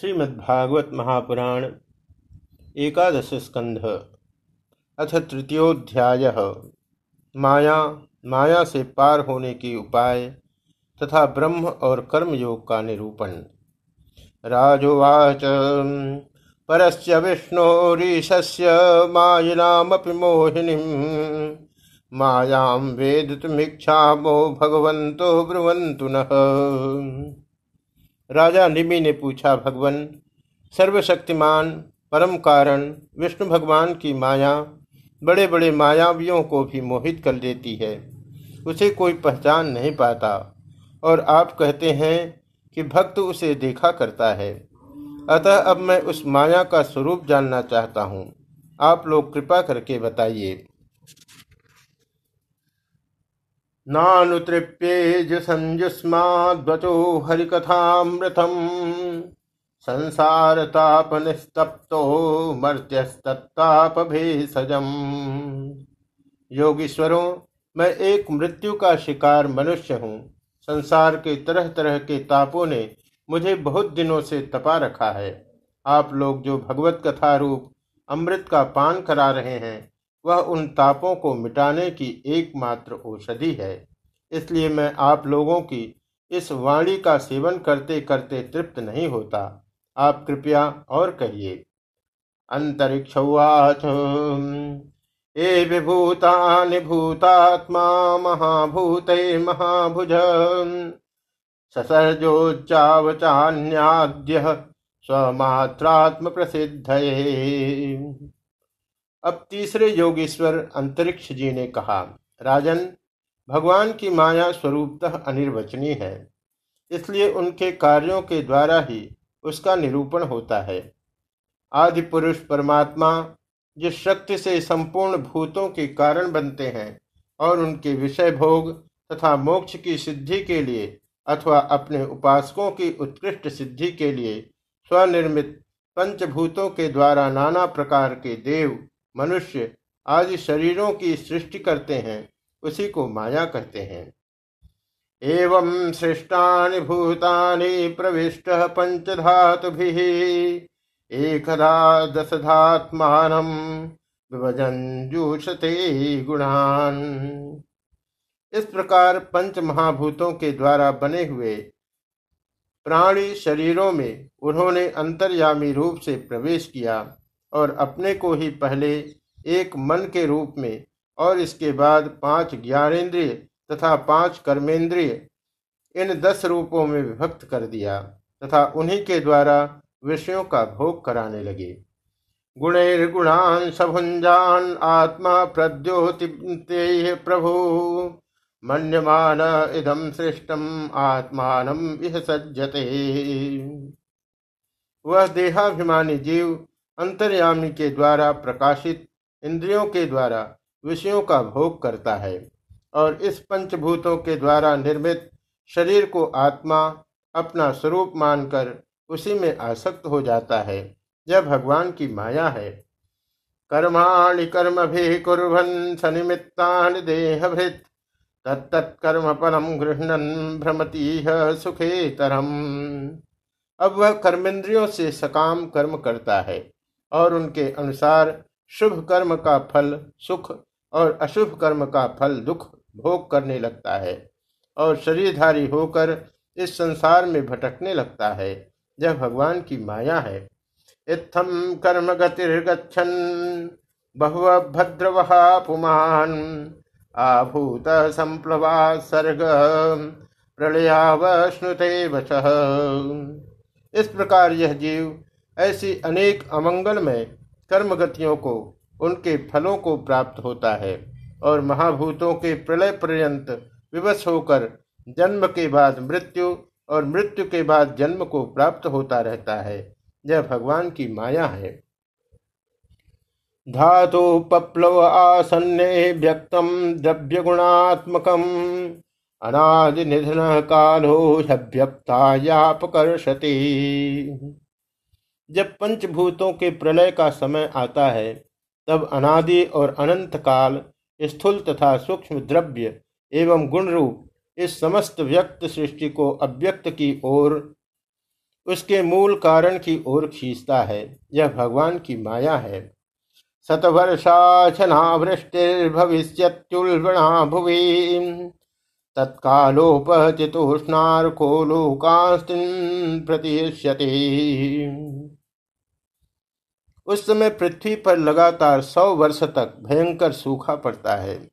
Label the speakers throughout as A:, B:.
A: श्रीमद्भागवत महापुराण एकादश स्कंध अथ तृतीयोध्याय माया माया से पार होने के उपाय तथा ब्रह्म और कर्मयोग का निरूपण। राजोवाच, परस्य विष्णोरीशस्य मायिनामपि मोहिनीं। मायां वेदितुमीक्षामो भगवन्तो ब्रुवन्तु नः। राजा निमि ने पूछा, भगवान, सर्वशक्तिमान, परम कारण, विष्णु भगवान की माया बड़े बड़े मायावियों को भी मोहित कर देती है, उसे कोई पहचान नहीं पाता और आप कहते हैं कि भक्त उसे देखा करता है। अतः अब मैं उस माया का स्वरूप जानना चाहता हूँ। आप लोग कृपा करके बताइए। नानुतृप्येजुसंजुष्माद्वचो हरिकथामृतम्। संसारतापनिस्तप्तो मर्त्यस्तत्तापभेषजम्। योगीश्वरों, मैं एक मृत्यु का शिकार मनुष्य हूँ। संसार के तरह तरह के तापों ने मुझे बहुत दिनों से तपा रखा है। आप लोग जो भगवत कथा रूप अमृत का पान करा रहे हैं, वह उन तापों को मिटाने की एकमात्र औषधि है। इसलिए मैं आप लोगों की इस वाणी का सेवन करते करते तृप्त नहीं होता। आप कृपया और कहिए अंतरिक्षवाच। ए विभूतानि भूतात्मा महाभूत महाभुज। ससर्जोच्चावचान्याद्य स्वमात्रात्म प्रसिद्ध अब तीसरे योगेश्वर अंतरिक्ष जी ने कहा, राजन भगवान की माया स्वरूपतः अनिर्वचनीय है, इसलिए उनके कार्यों के द्वारा ही उसका निरूपण होता है। आदि पुरुष परमात्मा, जिस शक्ति से संपूर्ण भूतों के कारण बनते हैं और उनके विषय भोग तथा मोक्ष की सिद्धि के लिए अथवा अपने उपासकों की उत्कृष्ट सिद्धि के लिए स्वनिर्मित पंचभूतों के द्वारा नाना प्रकार के देव, मनुष्य आदि शरीरों की सृष्टि करते हैं उसी को माया कहते हैं। एवं सृष्टानि भूतानि प्रविष्ट पंचधातुभिः एकदा दशधात्मानं विभजन जूषते गुणान। इस प्रकार पंच महाभूतों के द्वारा बने हुए प्राणी शरीरों में उन्होंने अंतर्यामी रूप से प्रवेश किया और अपने को ही पहले एक मन के रूप में और इसके बाद पाँच ज्ञानेन्द्रिय तथा पाँच कर्मेंद्रिय इन दस रूपों में विभक्त कर दिया तथा उन्हीं के द्वारा विषयों का भोग कराने लगे। गुणैर्गुणान सभुंजान आत्मा प्रद्योति प्रभु। मन्यमान इदम श्रेष्ठम आत्मान इह सज्जते। वह देहाभिमानी जीव अंतर्यामी के द्वारा प्रकाशित इंद्रियों के द्वारा विषयों का भोग करता है और इस पंचभूतों के द्वारा निर्मित शरीर को आत्मा अपना स्वरूप मानकर उसी में आसक्त हो जाता है। यह भगवान की माया है। कर्माणि कर्म भी कुरन सनिमित्ता देहभृत तत्तत्कर्म परम गृहणन भ्रमती सुखे तरम अब वह कर्मेंद्रियों से सकाम कर्म करता है और उनके अनुसार शुभ कर्म का फल सुख और अशुभ कर्म का फल दुख भोग करने लगता है और शरीरधारी होकर इस संसार में भटकने लगता है। यह भगवान की माया है। इत्थम कर्म गतिर्गछन बहु भद्रवहा पुमान, आभूत संप्लवा सर्ग प्रलयावश्नुते वच इस प्रकार यह जीव ऐसी अनेक अमंगलमय कर्म गतियों को उनके फलों को प्राप्त होता है और महाभूतों के प्रलय पर्यंत विवश होकर जन्म के बाद मृत्यु और मृत्यु के बाद जन्म को प्राप्त होता रहता है। यह भगवान की माया है। धातु पप्लव आसन्ने व्यक्तम द्रव्य गुणात्मक अनादि निधन कालो ह्यव्यक्तायापकर्षति जब पंचभूतों के प्रलय का समय आता है तब अनादि और अनंत काल, स्थूल तथा सूक्ष्म द्रव्य एवं गुण रूप इस समस्त व्यक्त सृष्टि को अव्यक्त की ओर, उसके मूल कारण की ओर खींचता है। यह भगवान की माया है। शतवर्षाचना वृष्टिर्भविष्यत्युल्बणा भुवि तत्कालोपचितोष्णार्को लोकास्तिन प्रतिष्यति। उस समय पृथ्वी पर लगातार सौ वर्ष तक भयंकर सूखा पड़ता है।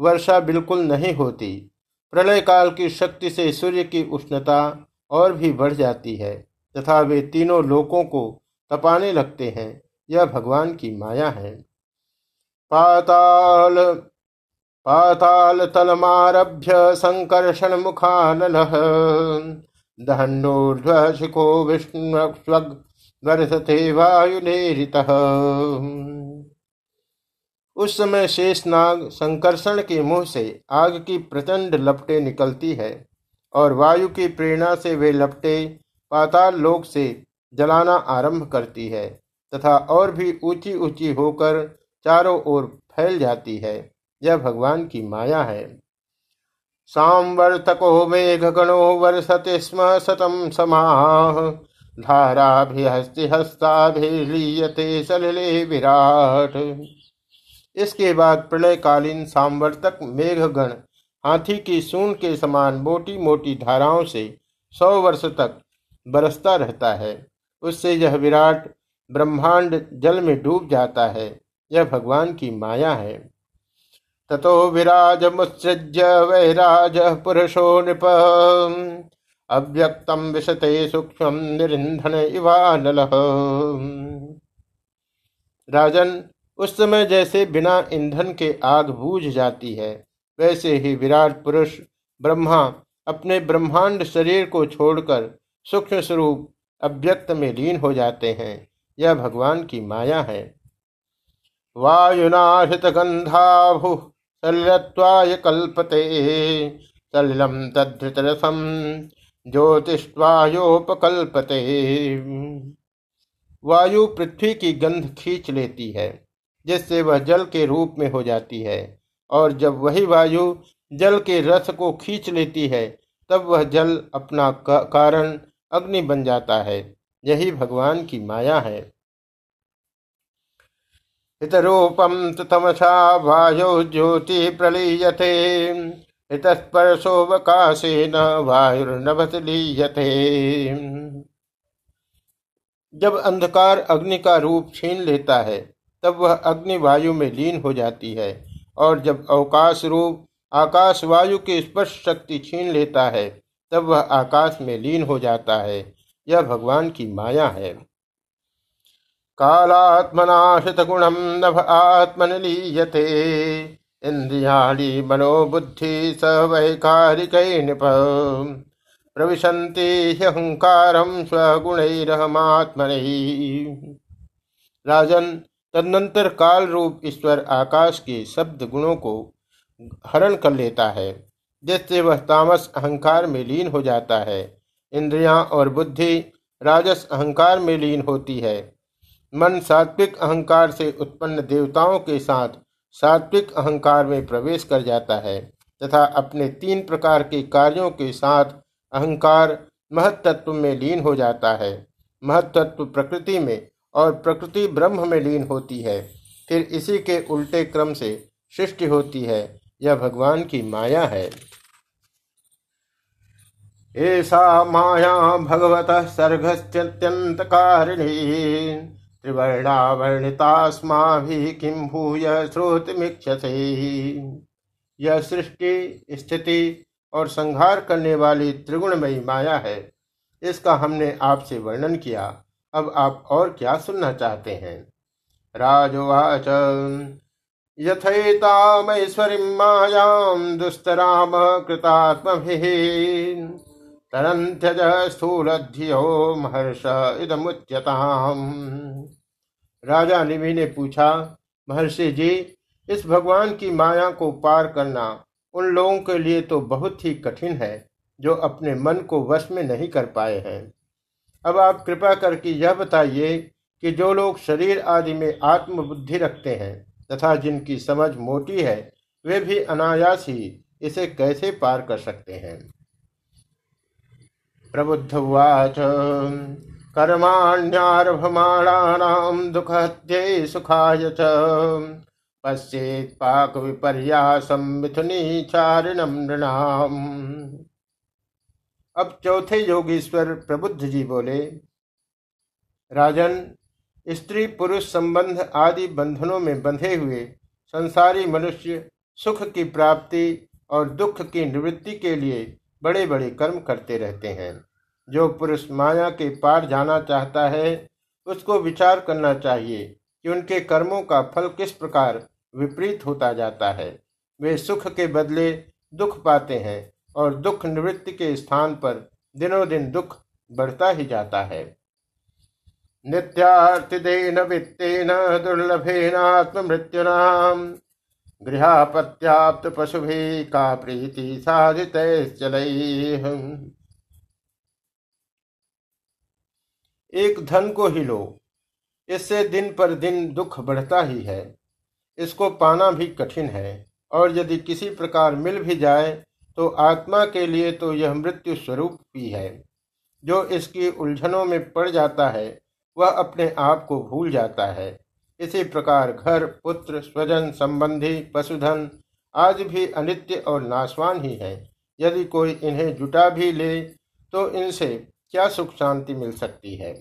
A: वर्षा बिल्कुल नहीं होती। प्रलय काल की शक्ति से सूर्य की उष्णता और भी बढ़ जाती है, तथा वे तीनों लोकों को तपाने लगते हैं। यह भगवान की माया है। पाताल पाताल तलमारभ्य संकर्षण मुखानल दहन्नोर्ध्वशिखो विष्णु वर्षते वायुनेरित। उस समय शेषनाग संकर्षण के मुँह से आग की प्रचंड लपटे निकलती है और वायु की प्रेरणा से वे लपटे पाताल लोक से जलाना आरंभ करती है तथा और भी ऊँची ऊँची होकर चारों ओर फैल जाती है। यह भगवान की माया है। सांवर्तको मेघगणो वर्षते स्म सतम समाह। धाराभिहस्ति हस्ताभिलीयते सलिले विराट। इसके बाद प्रलयकालीन सांवर्तक मेघगण हाथी की सून के समान मोटी मोटी धाराओं से सौ वर्ष तक बरसता रहता है। उससे यह विराट ब्रह्मांड जल में डूब जाता है। यह भगवान की माया है। ततो विराज मुत्सृज्य वैराज पुरुषो नृप। अव्यक्तम विशते सूक्ष्म निरिंधन इवानल। राजन, उस समय जैसे बिना ईंधन के आग बूझ जाती है, वैसे ही विराट पुरुष, ब्रह्मा, अपने ब्रह्मांड शरीर को छोड़कर सूक्ष्म स्वरूप अव्यक्त में लीन हो जाते हैं। यह भगवान की माया है। वायुनाहित गंधाभु शल्यत्वाय कल्पते सलिलम तद्धृतरसम ज्योतिष्वायोपकल्पते। वायु पृथ्वी की गंध खींच लेती है, जिससे वह जल के रूप में हो जाती है, और जब वही वायु जल के रस को खींच लेती है, तब वह जल अपना कारण अग्नि बन जाता है। यही भगवान की माया है। हितरूपम तमसा वायु ज्योति प्रलीयते। हितस्पर्शोवकाशेन वायुर्नभत लीयते। जब अंधकार अग्नि का रूप छीन लेता है, तब वह अग्नि वायु में लीन हो जाती है, और जब अवकाश रूप आकाश वायु की स्पर्श शक्ति छीन लेता है, तब वह आकाश में लीन हो जाता है। यह भगवान की माया है। कालात्मनाशित गुणम नभ आत्मनिलीयते इंद्रियाणी मनोबुद्धि स वैकारिक प्रविशन्ति ह्यहंकारम स्वगुणैरहमात्मन। राजन तदनंतर काल रूप ईश्वर आकाश के शब्द गुणों को हरण कर लेता है, जिससे वह तामस अहंकार में लीन हो जाता है। इंद्रियाँ और बुद्धि राजस अहंकार में लीन होती है। मन सात्विक अहंकार से उत्पन्न देवताओं के साथ सात्विक अहंकार में प्रवेश कर जाता है तथा अपने तीन प्रकार के कार्यों के साथ अहंकार महत्त्व में लीन हो जाता है। महत्त्व प्रकृति में और प्रकृति ब्रह्म में लीन होती है। फिर इसी के उल्टे क्रम से सृष्टि होती है। यह भगवान की माया है। ऐसा माया भगवत सर्गस्त्यंत कारिणी त्रिवर्णावर्णितास्मा भी किम भूय श्रोतमीक्षसे यह सृष्टि, स्थिति और संहार करने वाली त्रिगुणमयी माया है। इसका हमने आपसे वर्णन किया। अब आप और क्या सुनना चाहते हैं? राजवाच, यथैतामैश्वरी मायां दुस्तराम कृतात्मभिः तरन्त्यज स्थूलधियो महर्ष इदमुच्यताम। राजा निमि ने पूछा, महर्षि जी, इस भगवान की माया को पार करना उन लोगों के लिए तो बहुत ही कठिन है, जो अपने मन को वश में नहीं कर पाए हैं। अब आप कृपा करके यह बताइए कि जो लोग शरीर आदि में आत्मबुद्धि रखते हैं तथा जिनकी समझ मोटी है, वे भी अनायास ही इसे कैसे पार कर सकते हैं? प्रबुद्ध उवाच कर्माण्यारभमाणानां दुःखध्ये सुखाय च। पश्येत् पाक विपर्यासम मिथुनी चारिणम नृणाम। अब चौथे योगीश्वर प्रबुद्ध जी बोले, राजन, स्त्री पुरुष संबंध आदि बंधनों में बंधे हुए संसारी मनुष्य सुख की प्राप्ति और दुख की निवृत्ति के लिए बड़े बड़े कर्म करते रहते हैं। जो पुरुष माया के पार जाना चाहता है, उसको विचार करना चाहिए कि उनके कर्मों का फल किस प्रकार विपरीत होता जाता है। वे सुख के बदले दुख पाते हैं और दुख निवृत्ति के स्थान पर दिनों दिन दुख बढ़ता ही जाता है। नित्यार्थिदेन वित्तेन दुर्लभेनात्म मृत्युनाम पशु भी का प्रीति साधित एक धन को ही लो, इससे दिन पर दिन दुख बढ़ता ही है, इसको पाना भी कठिन है, और यदि किसी प्रकार मिल भी जाए तो आत्मा के लिए तो यह मृत्यु स्वरूप ही है। जो इसकी उलझनों में पड़ जाता है, वह अपने आप को भूल जाता है। इसी प्रकार घर, पुत्र, स्वजन, संबंधी, पशुधन आज भी अनित्य और नाशवान ही है। यदि कोई इन्हें जुटा भी ले तो इनसे क्या सुख शांति मिल सकती है?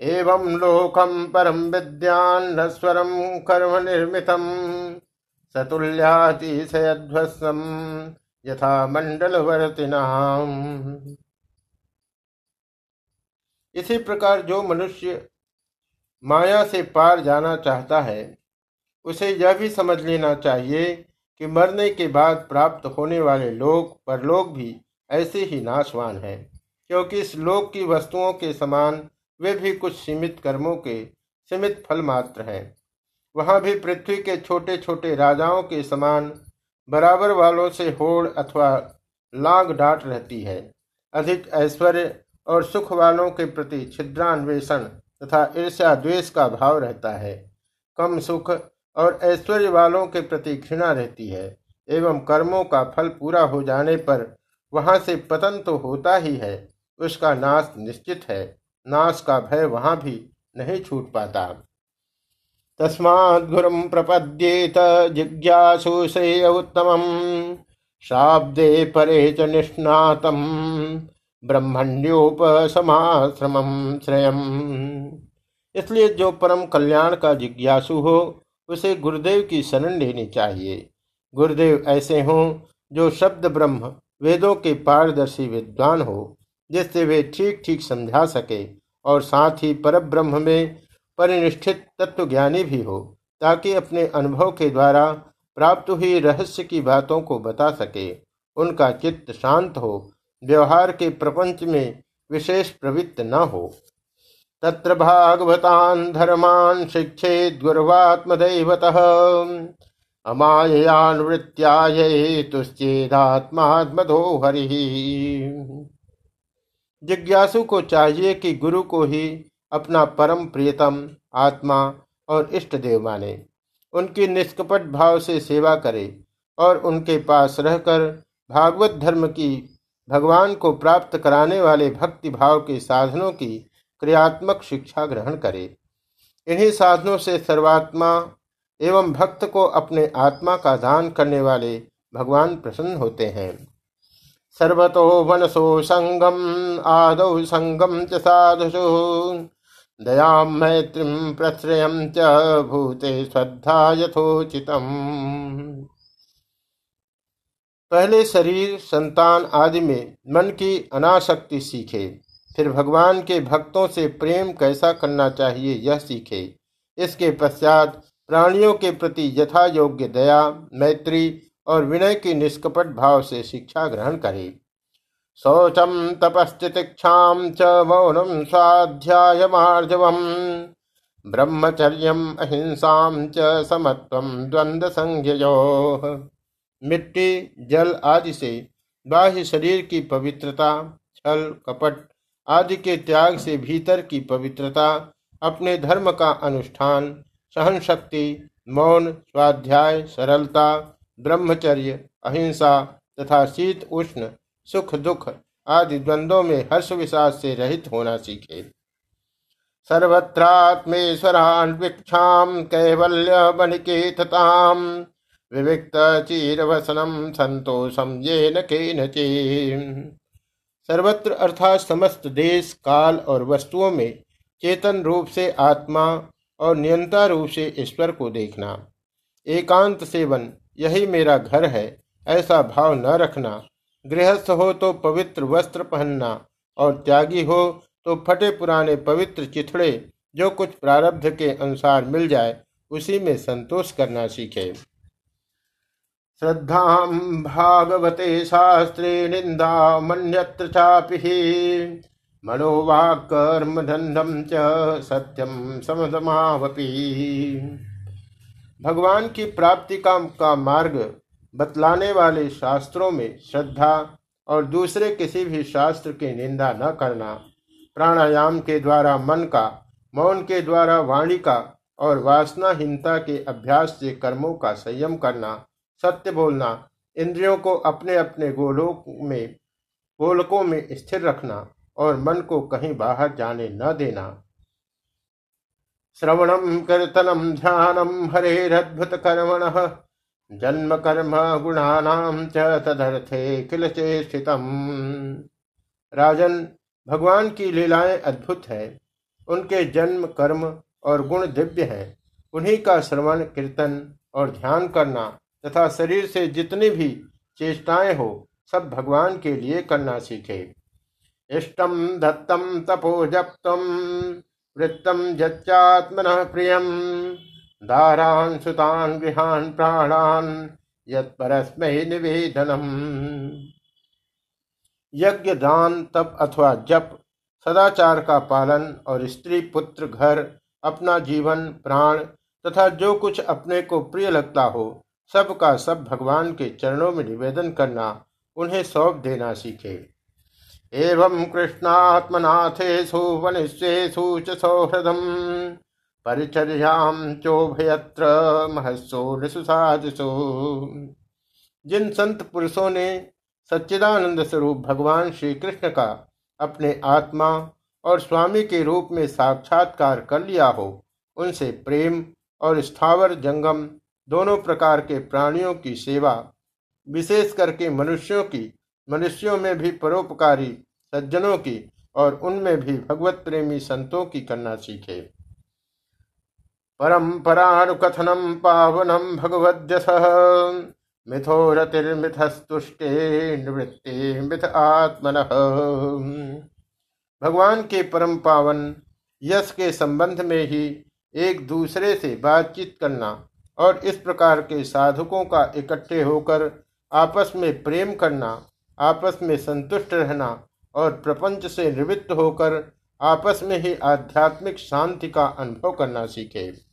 A: एवं लोकम परम विद्यान्नस्वरम कर्म निर्मितम सतुल्यातिशयध्वस्म यथा मंडलवर्तिनाम इसी प्रकार जो मनुष्य माया से पार जाना चाहता है, उसे यह भी समझ लेना चाहिए कि मरने के बाद प्राप्त होने वाले लोग, परलोक भी ऐसे ही नाशवान है, क्योंकि इस लोक की वस्तुओं के समान वे भी कुछ सीमित कर्मों के सीमित फल मात्र हैं। वहाँ भी पृथ्वी के छोटे छोटे राजाओं के समान बराबर वालों से होड़ अथवा लाग डांट रहती है। अधिक ऐश्वर्य और सुख वालों के प्रति छिद्रान्वेषण तथा ईर्ष्या द्वेष का भाव रहता है। कम सुख और ऐश्वर्य वालों के प्रति घृणा रहती है, एवं कर्मों का फल पूरा हो जाने पर वहाँ से पतन तो होता ही है, उसका नाश निश्चित है, नाश का भय वहाँ भी नहीं छूट पाता। तस्मात् गुरुम प्रपद्येत, जिज्ञासु श्रेय उत्तम शाब्दे परे च निष्णातम। ब्रह्मण्योपसमाश्रम श्रेयम। इसलिए जो परम कल्याण का जिज्ञासु हो, उसे गुरुदेव की शरण लेनी चाहिए। गुरुदेव ऐसे हों, जो शब्द ब्रह्म, वेदों के पारदर्शी विद्वान हो, जिससे वे ठीक ठीक समझा सके, और साथ ही पर ब्रह्म में परिनिष्ठित तत्वज्ञानी भी हो, ताकि अपने अनुभव के द्वारा प्राप्त हुई रहस्य की बातों को बता सके, उनका चित्त शांत हो व्यवहार के प्रपंच में विशेष प्रवृत्त न हो। तत्र भागवतान धर्मान शिक्षे गुरुवात्मदैवत अमायानुवृत्त्याय तुश्चेदात्मात्मधो हरि। जिज्ञासु को चाहिए कि गुरु को ही अपना परम प्रियतम आत्मा और इष्ट देव माने। उनकी निष्कपट भाव से सेवा करे और उनके पास रहकर भागवत धर्म की भगवान को प्राप्त कराने वाले भक्ति भाव के साधनों की क्रियात्मक शिक्षा ग्रहण करे। इन्हीं साधनों से सर्वात्मा एवं भक्त को अपने आत्मा का दान करने वाले भगवान प्रसन्न होते हैं। सर्वतो मनसो संगम, आदौ संगम च साधुषु। दया मैत्रीम प्रश्रय च भूते श्रद्धा यथोचितम। पहले शरीर, संतान आदि में मन की अनाशक्ति सीखे। फिर भगवान के भक्तों से प्रेम कैसा करना चाहिए यह सीखे। इसके पश्चात प्राणियों के प्रति यथा योग्य दया, मैत्री और विनय की निष्कपट भाव से शिक्षा ग्रहण करे। शौचम तपस्तिक्षा च मौनम स्वाध्यायमार्जव ब्रह्मचर्य अहिंसा च समत्व द्वंद्व संज्ञो मिट्टी, जल आदि से, बाह्य शरीर की पवित्रता, छल, कपट आदि के त्याग से भीतर की पवित्रता, अपने धर्म का अनुष्ठान सहन शक्ति मौन, स्वाध्याय, सरलता, ब्रह्मचर्य, अहिंसा तथा शीत, उष्ण, सुख, दुख आदि द्वंद्वों में हर्ष विषाद से रहित होना सीखे। सर्वत्रात्मेश्वरान्वीक्षां कैवल्य बनिकेतताम विविक्त चीरवसनम संतोषम ये न सर्वत्र अर्थात समस्त देश, काल और वस्तुओं में चेतन रूप से आत्मा और नियंता रूप से ईश्वर को देखना। एकांत सेवन, यही मेरा घर है, ऐसा भाव न रखना। गृहस्थ हो तो पवित्र वस्त्र पहनना, और त्यागी हो तो फटे पुराने पवित्र चिथड़े, जो कुछ प्रारब्ध के अनुसार मिल जाए, उसी में संतोष करना सीखे। श्रद्धा भागवते शास्त्रे निंदा मन्यत्र चापि मनोवाक्कर्म धंधम च सत्यम समधमावपी भगवान की प्राप्ति का, का मार्ग बतलाने वाले शास्त्रों में श्रद्धा और दूसरे किसी भी शास्त्र की निंदा न करना प्राणायाम के द्वारा मन का मौन के द्वारा वाणी का और वासनाहीनता के अभ्यास से कर्मों का संयम करना सत्य बोलना, इंद्रियों को अपने अपने गोलोक में, गोलकों में स्थिर रखना और मन को कहीं बाहर जाने न देना। श्रवणम कीर्तनम ध्यानम हरेरद्भुत कर्मण जन्म कर्म गुणानाम च तदर्थे किल चेष्टितम राजन, भगवान की लीलाएँ अद्भुत है, उनके जन्म, कर्म और गुण दिव्य है। उन्हीं का श्रवण, कीर्तन और ध्यान करना तथा शरीर से जितनी भी चेष्टाएँ हो, सब भगवान के लिए करना सीखे। इष्टम दत्तम तपो जप्तम वृत्तम जच्चात्मन प्रियम दारान सुतान गृहान प्राणान यत्परस्मय निवेदनम यज्ञ दान तप अथवा जप, सदाचार का पालन और स्त्री पुत्र घर, अपना जीवन, प्राण तथा जो कुछ अपने को प्रिय लगता हो सब का सब भगवान के चरणों में निवेदन करना, उन्हें सौंप देना सीखे। एवं कृष्णात्मनाथेषु वनिष्येषु च सौहृदम्, परिचर्यां चोभयत्र महस्सो नृषुसादिषु जिन संत पुरुषों ने सच्चिदानंद स्वरूप भगवान श्री कृष्ण का अपने आत्मा और स्वामी के रूप में साक्षात्कार कर लिया हो, उनसे प्रेम और स्थावर जंगम दोनों प्रकार के प्राणियों की सेवा, विशेष करके मनुष्यों की, मनुष्यों में भी परोपकारी सज्जनों की और उनमें भी भगवत प्रेमी संतों की करना सीखे। परम्परानुकथनम पावनम भगवद्यस मिथो रतिर्मिथस्तुष्टे निवृत्ति मिथ आत्मन। भगवान के परम पावन, यश के संबंध में ही एक दूसरे से बातचीत करना और इस प्रकार के साधकों का इकट्ठे होकर आपस में प्रेम करना, आपस में संतुष्ट रहना और प्रपंच से निवृत्त होकर आपस में ही आध्यात्मिक शांति का अनुभव करना सीखे।